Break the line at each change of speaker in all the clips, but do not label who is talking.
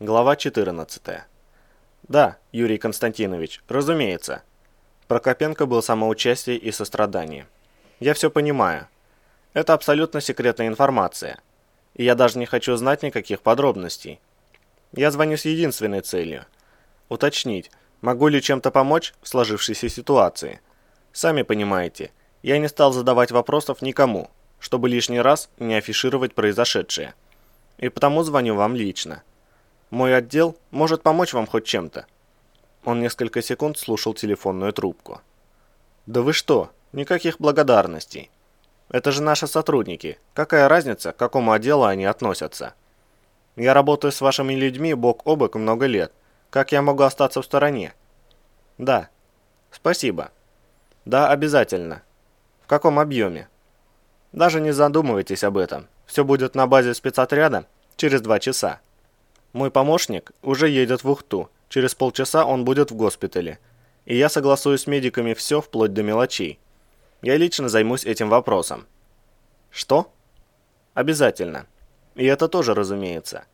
Глава 14. Да, Юрий Константинович, разумеется. Прокопенко был самоучастие и сострадание. Я все понимаю. Это абсолютно секретная информация. И я даже не хочу знать никаких подробностей. Я звоню с единственной целью. Уточнить, могу ли чем-то помочь в сложившейся ситуации. Сами понимаете, я не стал задавать вопросов никому, чтобы лишний раз не афишировать произошедшее. И потому звоню вам лично. Мой отдел может помочь вам хоть чем-то». Он несколько секунд слушал телефонную трубку. «Да вы что? Никаких благодарностей. Это же наши сотрудники. Какая разница, к какому отделу они относятся? Я работаю с вашими людьми бок о бок много лет. Как я могу остаться в стороне?» «Да. Спасибо. Да, обязательно. В каком объеме?» «Даже не задумывайтесь об этом. Все будет на базе спецотряда через два часа». Мой помощник уже едет в Ухту. Через полчаса он будет в госпитале. И я согласую с медиками все вплоть до мелочей. Я лично займусь этим вопросом. Что? Обязательно. И это тоже разумеется.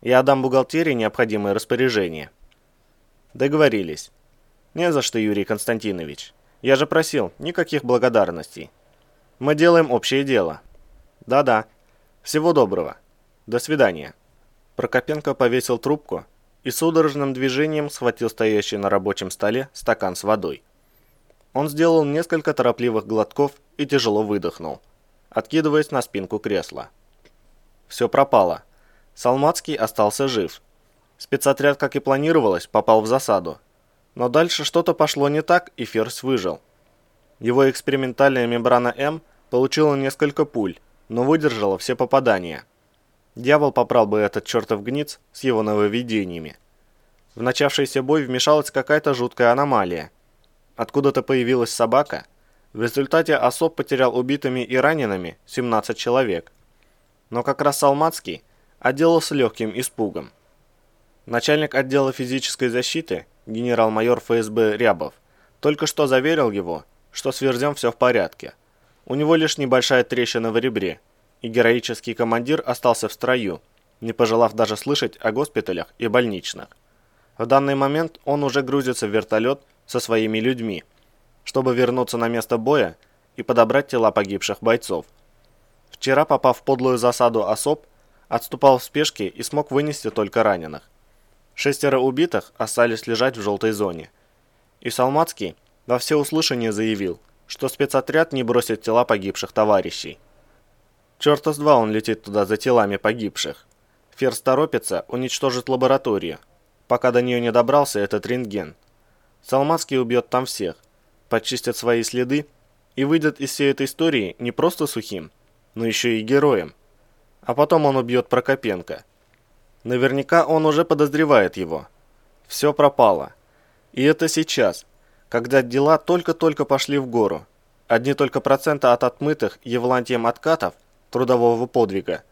Я отдам бухгалтерии необходимые распоряжения. Договорились. Не за что, Юрий Константинович. Я же просил, никаких благодарностей. Мы делаем общее дело. Да-да. Всего доброго. До свидания. Прокопенко повесил трубку и судорожным движением схватил стоящий на рабочем столе стакан с водой. Он сделал несколько торопливых глотков и тяжело выдохнул, откидываясь на спинку кресла. Все пропало. Салмацкий остался жив. Спецотряд, как и планировалось, попал в засаду. Но дальше что-то пошло не так, и Ферзь выжил. Его экспериментальная мембрана М получила несколько пуль, но выдержала все попадания – Дьявол попрал бы этот чертов гниц с его нововведениями. В начавшийся бой вмешалась какая-то жуткая аномалия. Откуда-то появилась собака. В результате особ потерял убитыми и ранеными 17 человек. Но как раз Салмацкий отделался легким испугом. Начальник отдела физической защиты, генерал-майор ФСБ Рябов, только что заверил его, что с Верзем все в порядке. У него лишь небольшая трещина в ребре – и героический командир остался в строю, не пожелав даже слышать о госпиталях и больничных. В данный момент он уже грузится в вертолет со своими людьми, чтобы вернуться на место боя и подобрать тела погибших бойцов. Вчера, попав в подлую засаду особ, отступал в спешке и смог вынести только раненых. Шестеро убитых остались лежать в желтой зоне. И Салмацкий во всеуслышание заявил, что спецотряд не бросит тела погибших товарищей. Черта с два он летит туда за телами погибших. Ферс торопится уничтожить лабораторию, пока до нее не добрался этот рентген. Салмацкий убьет там всех, почистит свои следы и выйдет из всей этой истории не просто сухим, но еще и героем. А потом он убьет Прокопенко. Наверняка он уже подозревает его. Все пропало. И это сейчас, когда дела только-только пошли в гору. Одни только проценты от отмытых Евлантием откатов – трудового подвига,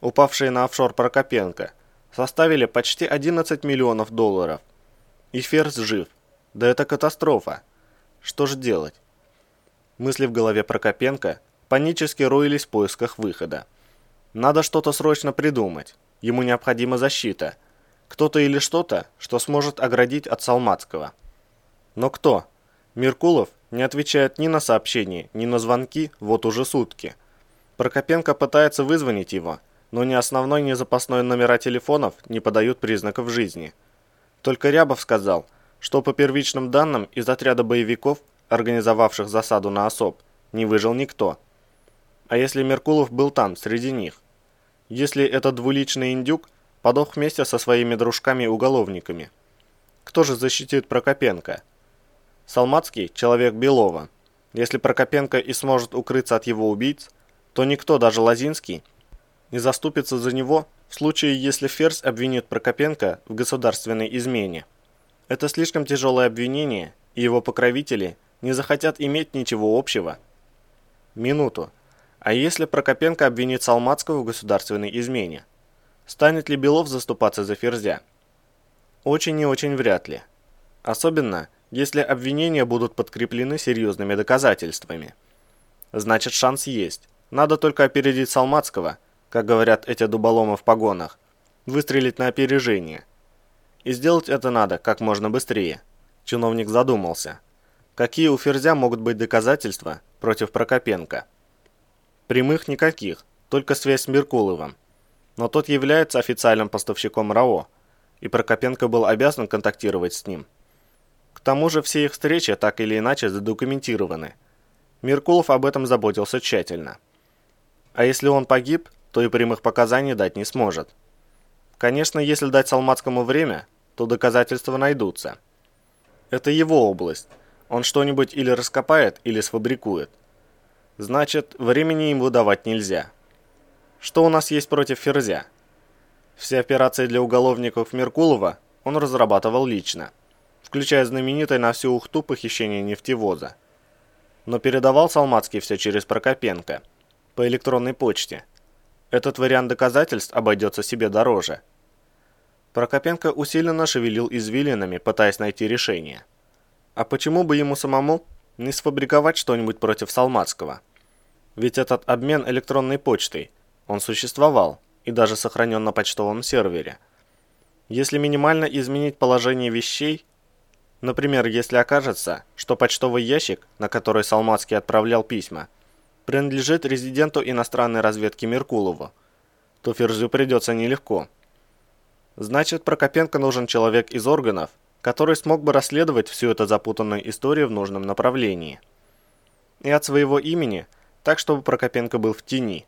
упавшие на офшор Прокопенко, составили почти 11 миллионов долларов. И Ферзь жив. Да это катастрофа. Что же делать? Мысли в голове Прокопенко панически роились в поисках выхода. Надо что-то срочно придумать. Ему необходима защита. Кто-то или что-то, что сможет оградить от Салмацкого. Но кто? Меркулов не отвечает ни на сообщения, ни на звонки вот уже сутки. Прокопенко пытается вызвонить его, но ни основной, ни запасной номера телефонов не подают признаков жизни. Только Рябов сказал, что по первичным данным из отряда боевиков, организовавших засаду на особ, не выжил никто. А если Меркулов был там, среди них? Если этот двуличный индюк подох вместе со своими дружками-уголовниками? Кто же защитит Прокопенко? Салмацкий – человек Белова. Если Прокопенко и сможет укрыться от его убийц – то никто, даже Лазинский, не заступится за него в случае, если Ферзь обвинит Прокопенко в государственной измене. Это слишком тяжелое обвинение, и его покровители не захотят иметь ничего общего. Минуту. А если Прокопенко обвинит Салмацкого в государственной измене? Станет ли Белов заступаться за Ферзя? Очень и очень вряд ли. Особенно, если обвинения будут подкреплены серьезными доказательствами. Значит, шанс есть. Надо только опередить Салмацкого, как говорят эти дуболомы в погонах, выстрелить на опережение, И сделать это надо как можно быстрее. Чиновник задумался. Какие у Ферзя могут быть доказательства против Прокопенко? Прямых никаких, только связь с Меркуловым. Но тот является официальным поставщиком РАО, и Прокопенко был обязан контактировать с ним. К тому же все их встречи так или иначе задокументированы. Меркулов об этом заботился тщательно. А если он погиб, то и прямых показаний дать не сможет. Конечно, если дать Салматскому время, то доказательства найдутся. Это его область. Он что-нибудь или раскопает, или сфабрикует. Значит, времени ему давать нельзя. Что у нас есть против Ферзя? Все операции для уголовников Меркулова он разрабатывал лично, включая знаменитое на всю Ухту похищение нефтевоза. Но передавал Салмацкий все через Прокопенко, по электронной почте. Этот вариант доказательств обойдется себе дороже. Прокопенко усиленно шевелил извилинами, пытаясь найти решение. А почему бы ему самому не сфабриковать что-нибудь против Салмацкого? Ведь этот обмен электронной почтой, он существовал и даже сохранен на почтовом сервере. Если минимально изменить положение вещей, например, если окажется, что почтовый ящик, на который Салмацкий отправлял письма, принадлежит резиденту иностранной разведки Меркулову, то Ферзю придется нелегко. Значит, Прокопенко нужен человек из органов, который смог бы расследовать всю эту запутанную историю в нужном направлении. И от своего имени, так чтобы Прокопенко был в тени.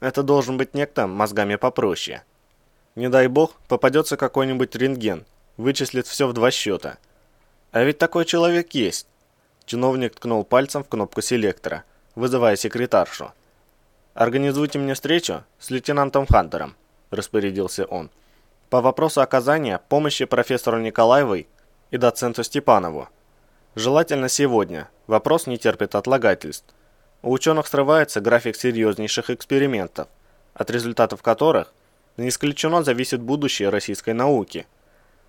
Это должен быть некто мозгами попроще. Не дай бог, попадется какой-нибудь рентген, вычислит все в два счета. А ведь такой человек есть. Чиновник ткнул пальцем в кнопку селектора, вызывая секретаршу. «Организуйте мне встречу с лейтенантом Хантером», – распорядился он по вопросу оказания помощи профессору Николаевой и доценту Степанову. Желательно сегодня, вопрос не терпит отлагательств. У ученых срывается график серьезнейших экспериментов, от результатов которых не исключено зависит будущее российской науки.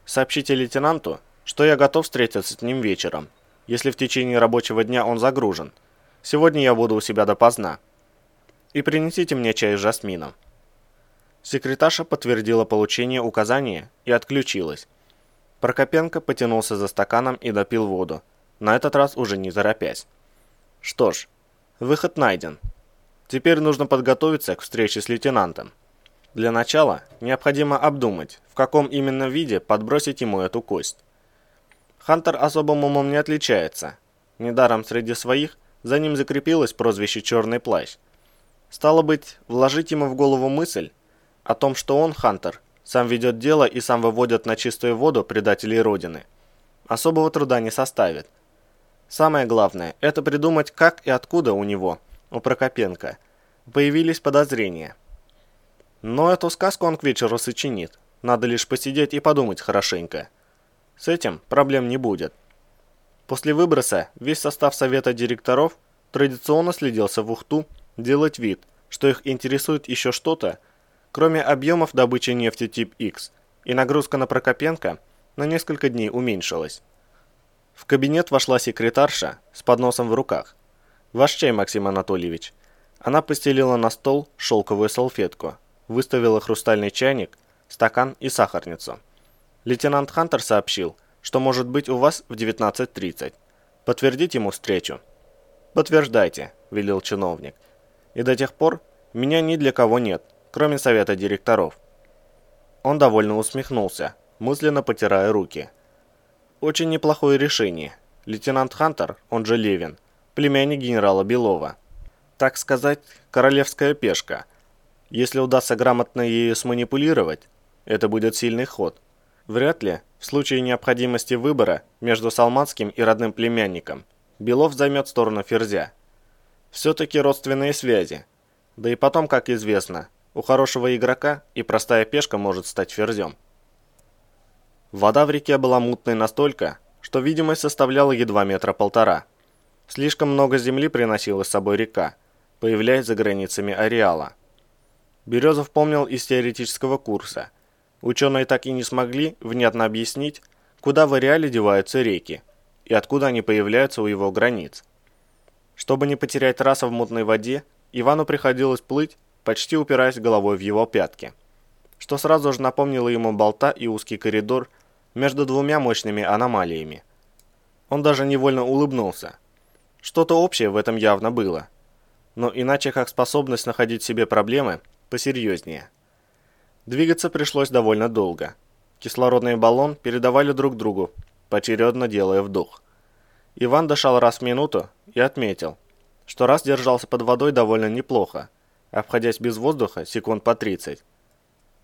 Сообщите лейтенанту, что я готов встретиться с ним вечером, если в течение рабочего дня он загружен. Сегодня я буду у себя допоздна. И принесите мне чай с жасмином. Секретарша подтвердила получение указания и отключилась. Прокопенко потянулся за стаканом и допил воду, на этот раз уже не торопясь. Что ж, выход найден. Теперь нужно подготовиться к встрече с лейтенантом. Для начала необходимо обдумать, в каком именно виде подбросить ему эту кость. Хантер особым умом не отличается. Недаром среди своих за ним закрепилось прозвище «Черный плащ». Стало быть, вложить ему в голову мысль, о том, что он, Хантер, сам ведет дело и сам выводит на чистую воду предателей Родины, особого труда не составит. Самое главное – это придумать, как и откуда у него, у Прокопенко, появились подозрения. Но эту сказку он к вечеру сочинит, надо лишь посидеть и подумать хорошенько. С этим проблем не будет. После выброса весь состав совета директоров традиционно следился в Ухту делать вид, что их интересует еще что-то, Кроме объемов добычи нефти тип X, и нагрузка на Прокопенко на несколько дней уменьшилась. В кабинет вошла секретарша с подносом в руках. «Ваш чай, Максим Анатольевич». Она постелила на стол шелковую салфетку, выставила хрустальный чайник, стакан и сахарницу. Лейтенант Хантер сообщил, что может быть у вас в 19.30. Подтвердите ему встречу. «Подтверждайте», – велел чиновник. «И до тех пор меня ни для кого нет кроме совета директоров. Он довольно усмехнулся, мысленно потирая руки. Очень неплохое решение. Лейтенант Хантер, он же Левин, племянник генерала Белова. Так сказать, королевская пешка. Если удастся грамотно ею сманипулировать, это будет сильный ход. Вряд ли, в случае необходимости выбора между Салматским и родным племянником, Белов займет сторону Ферзя. Все-таки родственные связи. Да и потом, как известно, у хорошего игрока и простая пешка может стать ферзем. Вода в реке была мутной настолько, что видимость составляла едва метра полтора. Слишком много земли приносила с собой река, появляясь за границами ареала. Березов помнил из теоретического курса. Ученые так и не смогли внятно объяснить, куда в ареале деваются реки и откуда они появляются у его границ. Чтобы не потерять раса в мутной воде, Ивану приходилось плыть почти упираясь головой в его пятки, что сразу же напомнило ему болта и узкий коридор между двумя мощными аномалиями. Он даже невольно улыбнулся. Что-то общее в этом явно было. Но иначе как способность находить себе проблемы посерьезнее. Двигаться пришлось довольно долго. Кислородный баллон передавали друг другу, поочередно делая вдох. Иван дышал раз в минуту и отметил, что раз держался под водой довольно неплохо, обходясь без воздуха секунд по 30.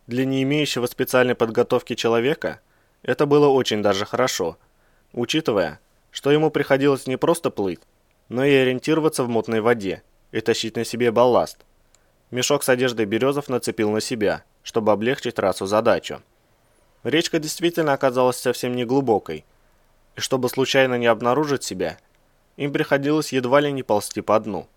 Для не имеющего специальной подготовки человека это было очень даже хорошо, учитывая, что ему приходилось не просто плыть, но и ориентироваться в мутной воде и тащить на себе балласт. Мешок с одеждой Березов нацепил на себя, чтобы облегчить расу задачу. Речка действительно оказалась совсем не глубокой, и чтобы случайно не обнаружить себя, им приходилось едва ли не ползти по дну.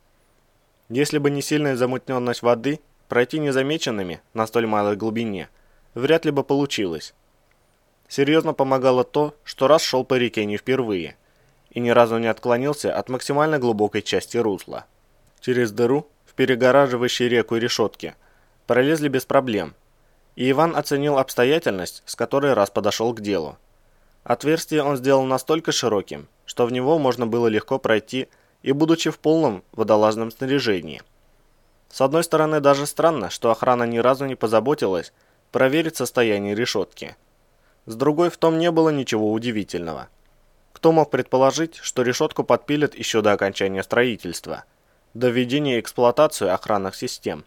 Если бы не сильная замутненность воды, пройти незамеченными на столь малой глубине вряд ли бы получилось. Серьезно помогало то, что раз шел по реке не впервые и ни разу не отклонился от максимально глубокой части русла. Через дыру в перегораживающей реку решетке пролезли без проблем, и Иван оценил обстоятельность, с которой раз подошел к делу. Отверстие он сделал настолько широким, что в него можно было легко пройти и будучи в полном водолазном снаряжении. С одной стороны, даже странно, что охрана ни разу не позаботилась проверить состояние решетки. С другой, в том не было ничего удивительного. Кто мог предположить, что решетку подпилят еще до окончания строительства, до введения эксплуатацию охранных систем?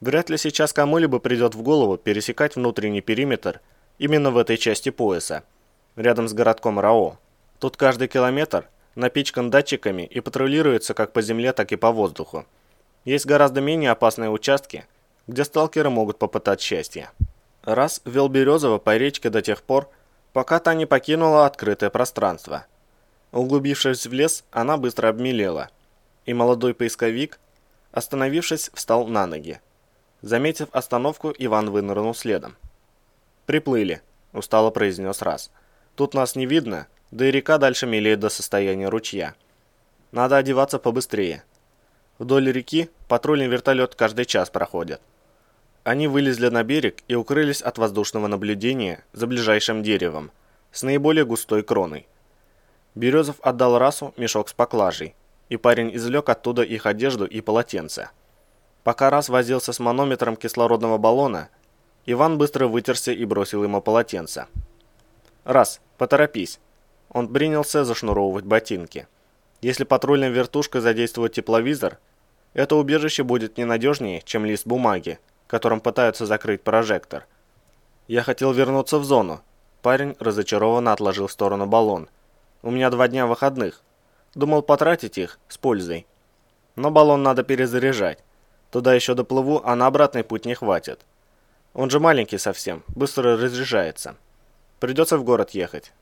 Вряд ли сейчас кому-либо придет в голову пересекать внутренний периметр именно в этой части пояса – рядом с городком Рао. Тут каждый километр напичкан датчиками и патрулируется как по земле, так и по воздуху. Есть гораздо менее опасные участки, где сталкеры могут попытать счастье. Раз вел Березова по речке до тех пор, пока та не покинула открытое пространство. Углубившись в лес, она быстро обмелела, и молодой поисковик, остановившись, встал на ноги. Заметив остановку, Иван вынырнул следом. «Приплыли», – устало произнес раз – Тут нас не видно, да и река дальше мелеет до состояния ручья. Надо одеваться побыстрее. Вдоль реки патрульный вертолет каждый час проходит. Они вылезли на берег и укрылись от воздушного наблюдения за ближайшим деревом с наиболее густой кроной. Березов отдал расу мешок с поклажей, и парень извлек оттуда их одежду и полотенце. Пока раз возился с манометром кислородного баллона, Иван быстро вытерся и бросил ему полотенце. «Раз, поторопись». Он принялся зашнуровывать ботинки. Если патрульная вертушка задействует тепловизор, это убежище будет ненадежнее, чем лист бумаги, которым пытаются закрыть прожектор. Я хотел вернуться в зону. Парень разочарованно отложил в сторону баллон. У меня два дня выходных. Думал потратить их с пользой. Но баллон надо перезаряжать. Туда еще доплыву, а на обратный путь не хватит. Он же маленький совсем, быстро разряжается. Придется в город ехать.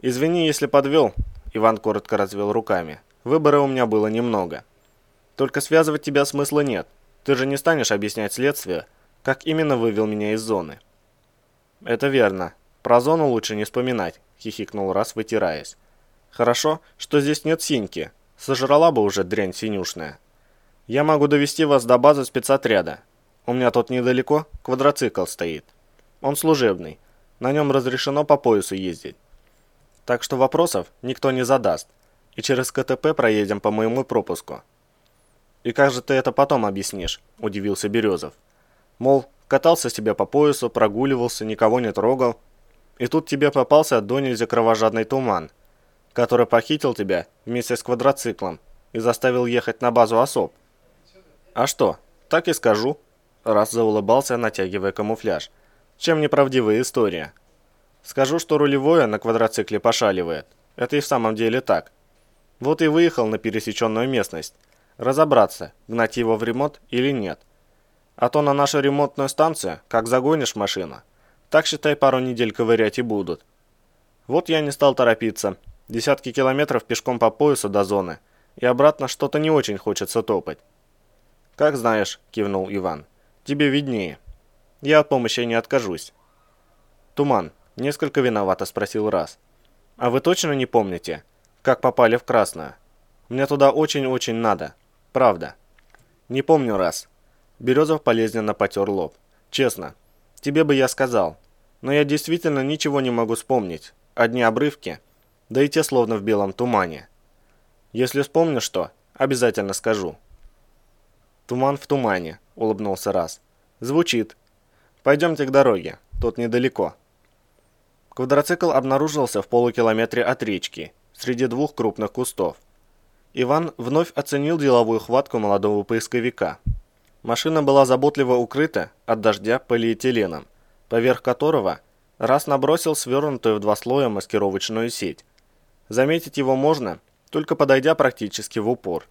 Извини, если подвел. Иван коротко развел руками. Выбора у меня было немного. Только связывать тебя смысла нет. Ты же не станешь объяснять следствие, как именно вывел меня из зоны. Это верно. Про зону лучше не вспоминать, хихикнул раз, вытираясь. Хорошо, что здесь нет синьки. Сожрала бы уже дрянь синюшная. Я могу довести вас до базы спецотряда. У меня тут недалеко квадроцикл стоит. Он служебный. На нем разрешено по поясу ездить. Так что вопросов никто не задаст. И через КТП проедем по моему пропуску. «И как же ты это потом объяснишь?» – удивился Березов. «Мол, катался себе по поясу, прогуливался, никого не трогал. И тут тебе попался до нельзя кровожадный туман, который похитил тебя вместе с квадроциклом и заставил ехать на базу особ. А что, так и скажу». Раз заулыбался, натягивая камуфляж – чем неправдивая история. Скажу, что рулевое на квадроцикле пошаливает. Это и в самом деле так. Вот и выехал на пересеченную местность. Разобраться, гнать его в ремонт или нет. А то на нашу ремонтную станцию, как загонишь машину, так считай пару недель ковырять и будут. Вот я не стал торопиться. Десятки километров пешком по поясу до зоны. И обратно что-то не очень хочется топать. «Как знаешь», – кивнул Иван. «Тебе виднее». Я от помощи не откажусь. Туман. Несколько виновато спросил раз. А вы точно не помните, как попали в Красную? Мне туда очень-очень надо. Правда. Не помню раз. Березов болезненно потер лоб. Честно. Тебе бы я сказал. но я действительно ничего не могу вспомнить. Одни обрывки, да и те словно в белом тумане. Если вспомню что, обязательно скажу. «Туман в тумане», — улыбнулся раз. «Звучит. Пойдемте к дороге, тут недалеко». Квадроцикл обнаружился в полукилометре от речки, среди двух крупных кустов. Иван вновь оценил деловую хватку молодого поисковика. Машина была заботливо укрыта от дождя полиэтиленом, поверх которого раз набросил свернутую в два слоя маскировочную сеть. Заметить его можно, только подойдя практически в упор.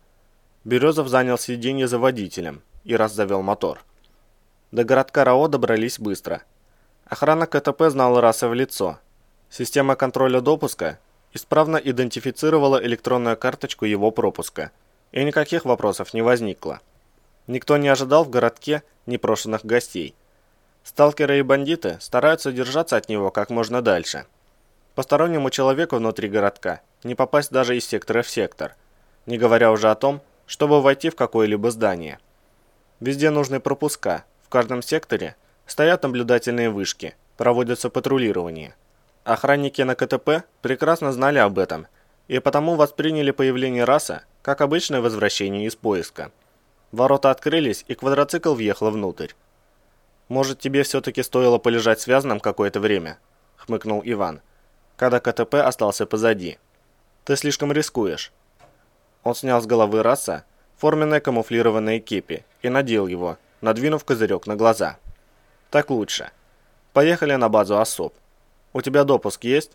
Березов занял сиденье за водителем и раз завел мотор. До городка РАО добрались быстро. Охрана КТП знала раса в лицо. Система контроля допуска исправно идентифицировала электронную карточку его пропуска, и никаких вопросов не возникло. Никто не ожидал в городке непрошенных гостей. Сталкеры и бандиты стараются держаться от него как можно дальше. Постороннему человеку внутри городка не попасть даже из сектора в сектор, не говоря уже о том, чтобы войти в какое-либо здание. Везде нужны пропуска, в каждом секторе стоят наблюдательные вышки, проводятся патрулирование. Охранники на КТП прекрасно знали об этом и потому восприняли появление раса как обычное возвращение из поиска. Ворота открылись, и квадроцикл въехал внутрь. «Может, тебе все-таки стоило полежать связанным какое-то время?» – хмыкнул Иван, когда КТП остался позади. «Ты слишком рискуешь». Он снял с головы раса форменное камуфлированное кепи и надел его, надвинув козырек на глаза. «Так лучше. Поехали на базу особ. У тебя допуск есть?»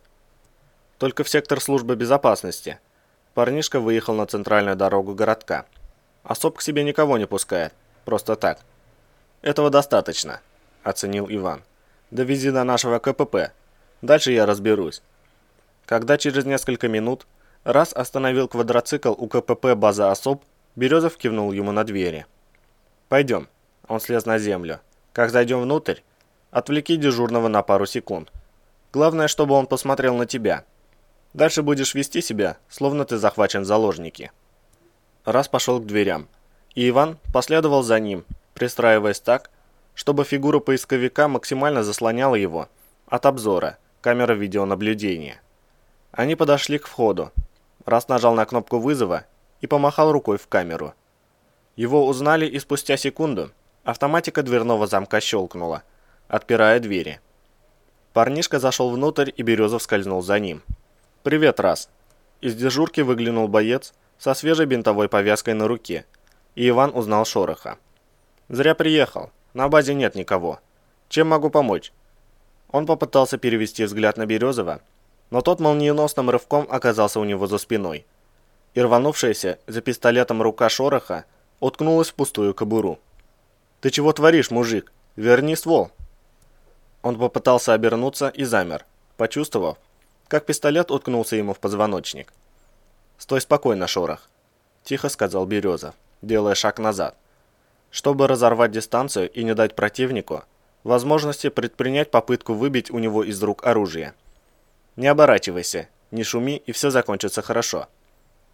«Только в сектор службы безопасности». Парнишка выехал на центральную дорогу городка. Особ к себе никого не пускает. Просто так. Этого достаточно, оценил Иван. Довези до нашего КПП. Дальше я разберусь. Когда через несколько минут раз остановил квадроцикл у КПП база особ, Березов кивнул ему на двери. «Пойдем». Он слез на землю. «Как зайдем внутрь, отвлеки дежурного на пару секунд. Главное, чтобы он посмотрел на тебя. Дальше будешь вести себя, словно ты захвачен в заложники». Раз пошел к дверям, и Иван последовал за ним, пристраиваясь так, чтобы фигура поисковика максимально заслоняла его от обзора камеры видеонаблюдения. Они подошли к входу. Раз нажал на кнопку вызова и помахал рукой в камеру. Его узнали и спустя секунду автоматика дверного замка щелкнула, отпирая двери. Парнишка зашел внутрь, и Березов скользнул за ним. «Привет, раз!» Из дежурки выглянул боец со свежей бинтовой повязкой на руке, и Иван узнал Шороха. «Зря приехал. На базе нет никого. Чем могу помочь?» Он попытался перевести взгляд на Березова, но тот молниеносным рывком оказался у него за спиной. И рванувшаяся за пистолетом рука Шороха уткнулась в пустую кобуру. «Ты чего творишь, мужик? Верни ствол!» Он попытался обернуться и замер, почувствовав, как пистолет уткнулся ему в позвоночник. «Стой спокойно, Шорох», – тихо сказал Березов, делая шаг назад. Чтобы разорвать дистанцию и не дать противнику возможности предпринять попытку выбить у него из рук оружие. «Не оборачивайся, не шуми, и все закончится хорошо.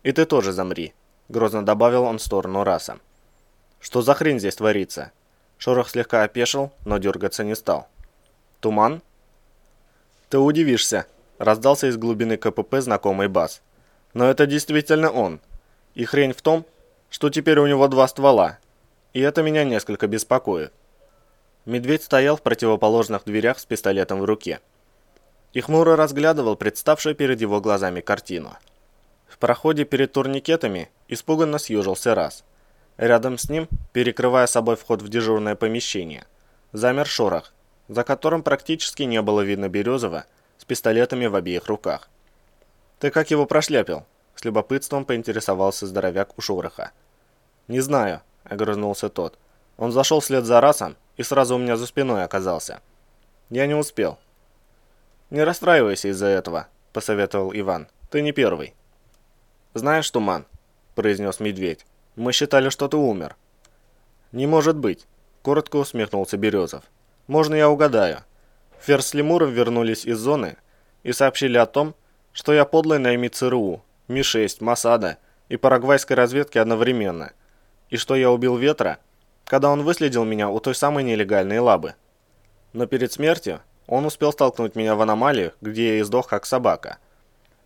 И ты тоже замри», – грозно добавил он в сторону раса. «Что за хрень здесь творится?» Шорох слегка опешил, но дергаться не стал. «Туман?» «Ты удивишься», – раздался из глубины КПП знакомый бас. Но это действительно он. И хрень в том, что теперь у него два ствола. И это меня несколько беспокоит. Медведь стоял в противоположных дверях с пистолетом в руке. И хмуро разглядывал представшую перед его глазами картину. В проходе перед турникетами испуганно съежился раз. Рядом с ним, перекрывая собой вход в дежурное помещение, замер шорох, за которым практически не было видно Березова с пистолетами в обеих руках. «Ты как его прошляпил?» С любопытством поинтересовался здоровяк у Шураха. «Не знаю», — огрызнулся тот. «Он зашел вслед за расом и сразу у меня за спиной оказался. Я не успел». «Не расстраивайся из-за этого», — посоветовал Иван. «Ты не первый». «Знаешь, Туман», — произнес медведь, — «мы считали, что ты умер». «Не может быть», — коротко усмехнулся Березов. «Можно я угадаю?» Ферс с Лемуром вернулись из зоны и сообщили о том, что я подлый наймит ЦРУ, Ми-6, Масада и парагвайской разведки одновременно, и что я убил Ветра, когда он выследил меня у той самой нелегальной лабы. Но перед смертью он успел столкнуть меня в аномалию, где я издох как собака.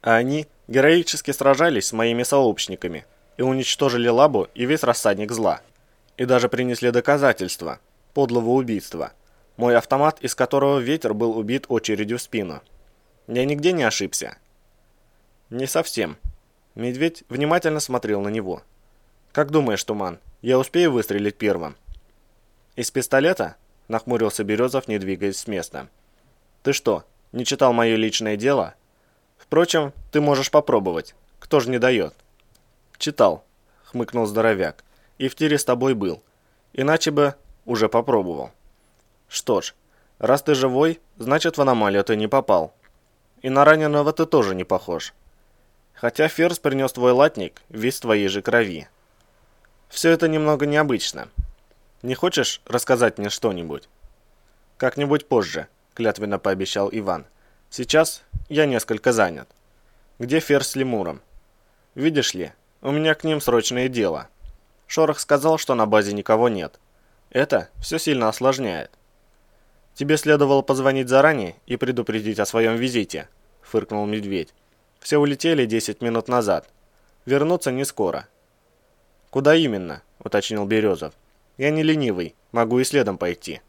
А они героически сражались с моими сообщниками и уничтожили лабу и весь рассадник зла. И даже принесли доказательства подлого убийства. Мой автомат, из которого ветер был убит очередью в спину. Я нигде не ошибся. Не совсем. Медведь внимательно смотрел на него. «Как думаешь, Туман, я успею выстрелить первым?» «Из пистолета?» – нахмурился Березов, не двигаясь с места. «Ты что, не читал мое личное дело?» «Впрочем, ты можешь попробовать. Кто же не дает?» «Читал», – хмыкнул здоровяк. «И в тире с тобой был. Иначе бы уже попробовал». «Что ж, раз ты живой, значит в аномалию ты не попал. И на раненого ты тоже не похож. Хотя Ферзь принес твой латник весь твоей же крови. Все это немного необычно. Не хочешь рассказать мне что-нибудь?» «Как-нибудь позже», – клятвенно пообещал Иван. «Сейчас я несколько занят. Где Ферзь с Лемуром?» «Видишь ли, у меня к ним срочное дело. Шорох сказал, что на базе никого нет. Это все сильно осложняет. Тебе следовало позвонить заранее и предупредить о своем визите, фыркнул медведь. Все улетели 10 минут назад. Вернуться не скоро. Куда именно? уточнил Березов. Я не ленивый, могу и следом пойти.